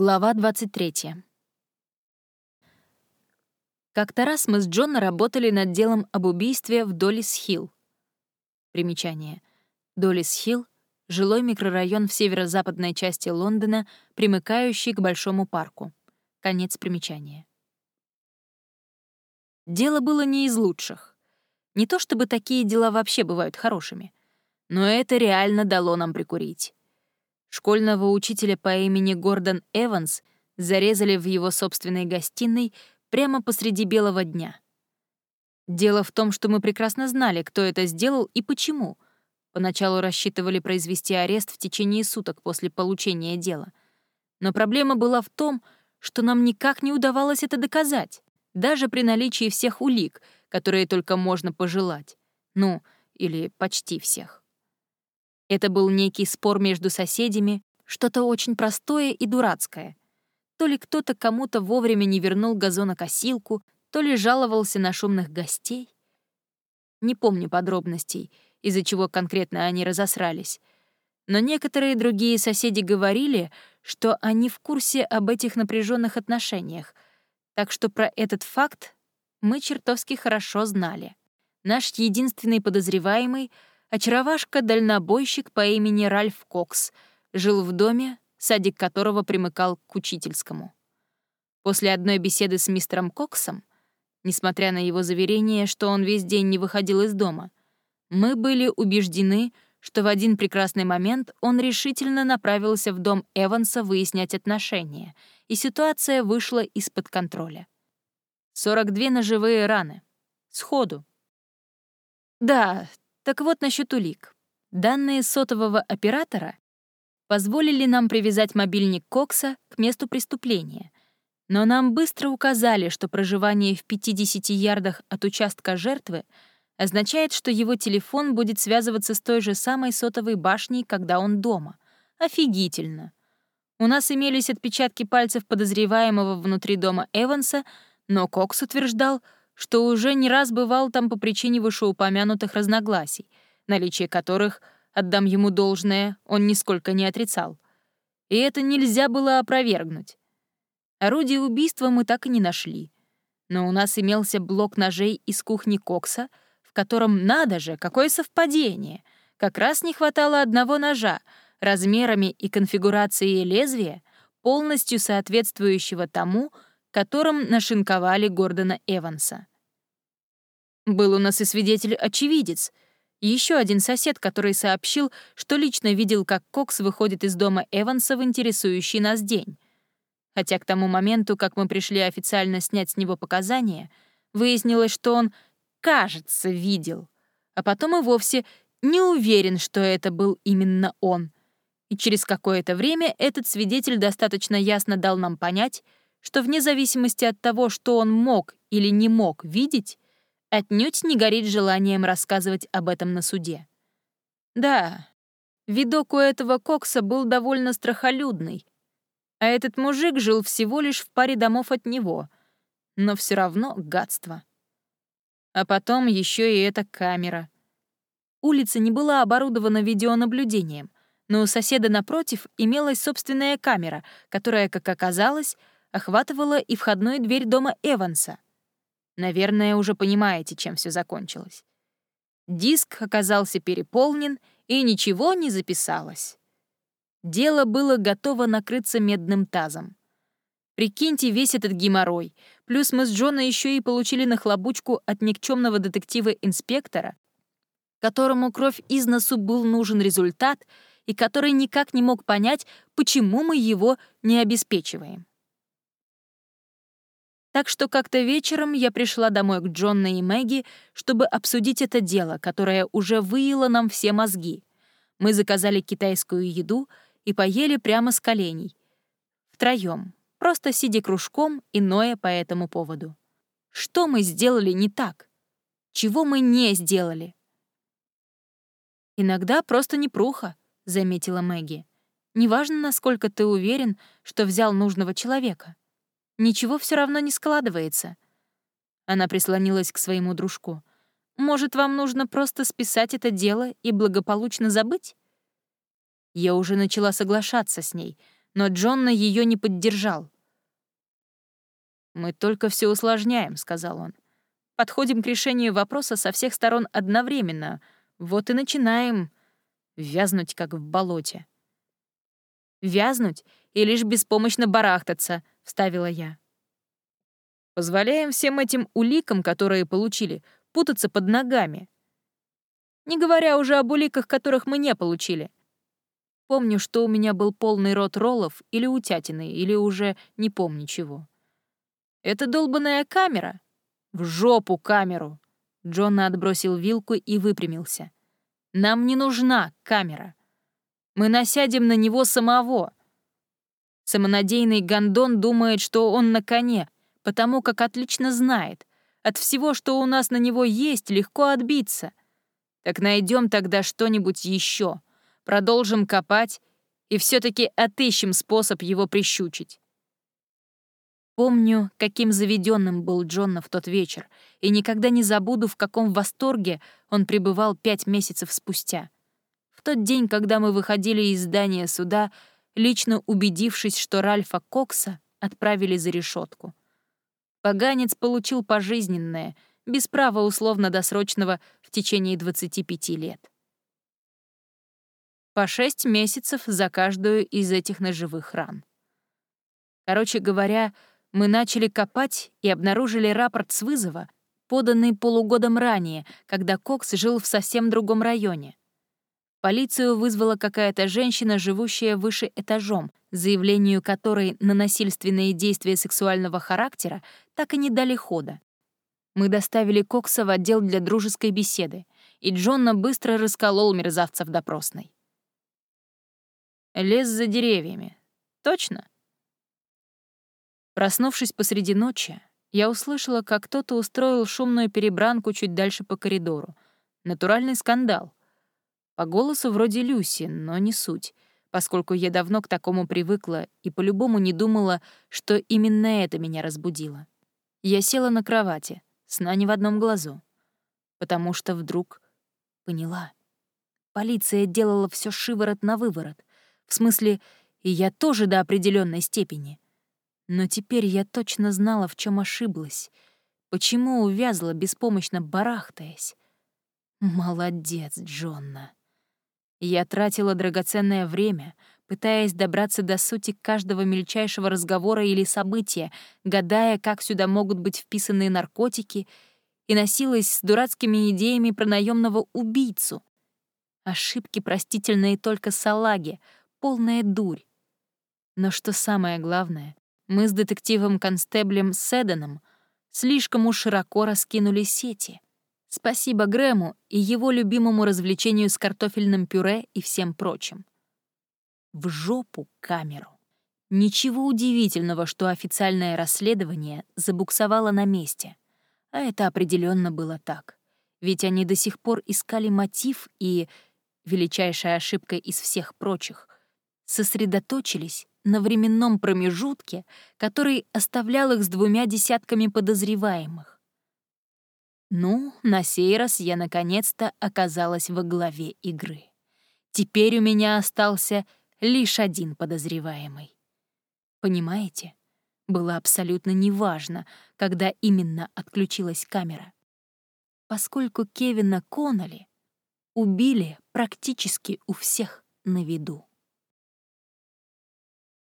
Глава 23. Как-то раз мы с Джоном работали над делом об убийстве в Долис-Хилл. Примечание. Долис-Хилл — жилой микрорайон в северо-западной части Лондона, примыкающий к Большому парку. Конец примечания. Дело было не из лучших. Не то чтобы такие дела вообще бывают хорошими, но это реально дало нам прикурить. Школьного учителя по имени Гордон Эванс зарезали в его собственной гостиной прямо посреди белого дня. Дело в том, что мы прекрасно знали, кто это сделал и почему. Поначалу рассчитывали произвести арест в течение суток после получения дела. Но проблема была в том, что нам никак не удавалось это доказать, даже при наличии всех улик, которые только можно пожелать. Ну, или почти всех. Это был некий спор между соседями, что-то очень простое и дурацкое. То ли кто-то кому-то вовремя не вернул газонокосилку, то ли жаловался на шумных гостей. Не помню подробностей, из-за чего конкретно они разосрались. Но некоторые другие соседи говорили, что они в курсе об этих напряженных отношениях, так что про этот факт мы чертовски хорошо знали. Наш единственный подозреваемый — очаровашка-дальнобойщик по имени Ральф Кокс жил в доме, садик которого примыкал к учительскому. После одной беседы с мистером Коксом, несмотря на его заверение, что он весь день не выходил из дома, мы были убеждены, что в один прекрасный момент он решительно направился в дом Эванса выяснять отношения, и ситуация вышла из-под контроля. 42 ножевые раны. Сходу. Да, так вот насчет улик. Данные сотового оператора позволили нам привязать мобильник Кокса к месту преступления, но нам быстро указали, что проживание в 50 ярдах от участка жертвы означает, что его телефон будет связываться с той же самой сотовой башней, когда он дома. Офигительно. У нас имелись отпечатки пальцев подозреваемого внутри дома Эванса, но Кокс утверждал, что уже не раз бывал там по причине вышеупомянутых разногласий, наличие которых, отдам ему должное, он нисколько не отрицал. И это нельзя было опровергнуть. Орудие убийства мы так и не нашли. Но у нас имелся блок ножей из кухни Кокса, в котором, надо же, какое совпадение, как раз не хватало одного ножа, размерами и конфигурацией лезвия, полностью соответствующего тому, которым нашинковали Гордона Эванса. Был у нас и свидетель-очевидец, еще один сосед, который сообщил, что лично видел, как Кокс выходит из дома Эванса в интересующий нас день. Хотя к тому моменту, как мы пришли официально снять с него показания, выяснилось, что он, кажется, видел, а потом и вовсе не уверен, что это был именно он. И через какое-то время этот свидетель достаточно ясно дал нам понять, что вне зависимости от того, что он мог или не мог видеть, отнюдь не горит желанием рассказывать об этом на суде. Да, видок у этого Кокса был довольно страхолюдный, а этот мужик жил всего лишь в паре домов от него, но все равно гадство. А потом еще и эта камера. Улица не была оборудована видеонаблюдением, но у соседа напротив имелась собственная камера, которая, как оказалось, охватывала и входную дверь дома Эванса. Наверное, уже понимаете, чем все закончилось. Диск оказался переполнен, и ничего не записалось. Дело было готово накрыться медным тазом. Прикиньте весь этот геморрой. Плюс мы с Джоном еще и получили нахлобучку от никчемного детектива-инспектора, которому кровь из носу был нужен результат и который никак не мог понять, почему мы его не обеспечиваем. Так что как-то вечером я пришла домой к Джонна и Мэгги, чтобы обсудить это дело, которое уже выело нам все мозги. Мы заказали китайскую еду и поели прямо с коленей. Втроем, просто сидя кружком и ноя по этому поводу. Что мы сделали не так? Чего мы не сделали? «Иногда просто непруха», — заметила Мэгги. «Неважно, насколько ты уверен, что взял нужного человека ничего все равно не складывается. Она прислонилась к своему дружку. Может, вам нужно просто списать это дело и благополучно забыть? Я уже начала соглашаться с ней, но Джонна ее не поддержал. «Мы только все усложняем», — сказал он. «Подходим к решению вопроса со всех сторон одновременно. Вот и начинаем вязнуть, как в болоте». «Вязнуть и лишь беспомощно барахтаться», — вставила я. «Позволяем всем этим уликам, которые получили, путаться под ногами. Не говоря уже об уликах, которых мы не получили. Помню, что у меня был полный рот роллов или утятины, или уже не помню чего. Это долбанная камера. В жопу камеру. Джонна отбросил вилку и выпрямился. Нам не нужна камера. Мы насядем на него самого. Самонадеянный гондон думает, что он на коне, потому как отлично знает. От всего, что у нас на него есть, легко отбиться. Так найдем тогда что-нибудь еще продолжим копать и все таки отыщем способ его прищучить. Помню, каким заведенным был Джонна в тот вечер, и никогда не забуду, в каком восторге он пребывал пять месяцев спустя. В тот день, когда мы выходили из здания суда, лично убедившись, что Ральфа Кокса отправили за решетку. Поганец получил пожизненное, без права условно-досрочного в течение 25 лет по шесть месяцев за каждую из этих ножевых ран. Короче говоря, мы начали копать и обнаружили рапорт с вызова, поданный полугодом ранее, когда Кокс жил в совсем другом районе. Полицию вызвала какая-то женщина, живущая выше этажом, заявлению которой на насильственные действия сексуального характера так и не дали хода. Мы доставили Кокса в отдел для дружеской беседы, и Джонна быстро расколол мерзавца в допросной. Лес за деревьями. Точно? Проснувшись посреди ночи, я услышала, как кто-то устроил шумную перебранку чуть дальше по коридору. Натуральный скандал. По голосу вроде Люси, но не суть, поскольку я давно к такому привыкла и по-любому не думала, что именно это меня разбудило. Я села на кровати, сна не в одном глазу, потому что вдруг поняла. Полиция делала все шиворот на выворот. В смысле, и я тоже до определенной степени. Но теперь я точно знала, в чем ошиблась. Почему увязла, беспомощно барахтаясь. Молодец, Джонна. Я тратила драгоценное время, пытаясь добраться до сути каждого мельчайшего разговора или события, гадая, как сюда могут быть вписаны наркотики, и носилась с дурацкими идеями про наемного убийцу. Ошибки, простительные только салаге — полная дурь. Но что самое главное, мы с детективом-констеблем Седаном слишком уж широко раскинули сети. Спасибо Грэму и его любимому развлечению с картофельным пюре и всем прочим. В жопу камеру. Ничего удивительного, что официальное расследование забуксовало на месте. А это определенно было так. Ведь они до сих пор искали мотив и, величайшая ошибка из всех прочих, сосредоточились на временном промежутке, который оставлял их с двумя десятками подозреваемых. Ну, на сей раз я наконец-то оказалась во главе игры. Теперь у меня остался лишь один подозреваемый. Понимаете? Было абсолютно неважно, когда именно отключилась камера. Поскольку Кевина Конноли убили практически у всех на виду.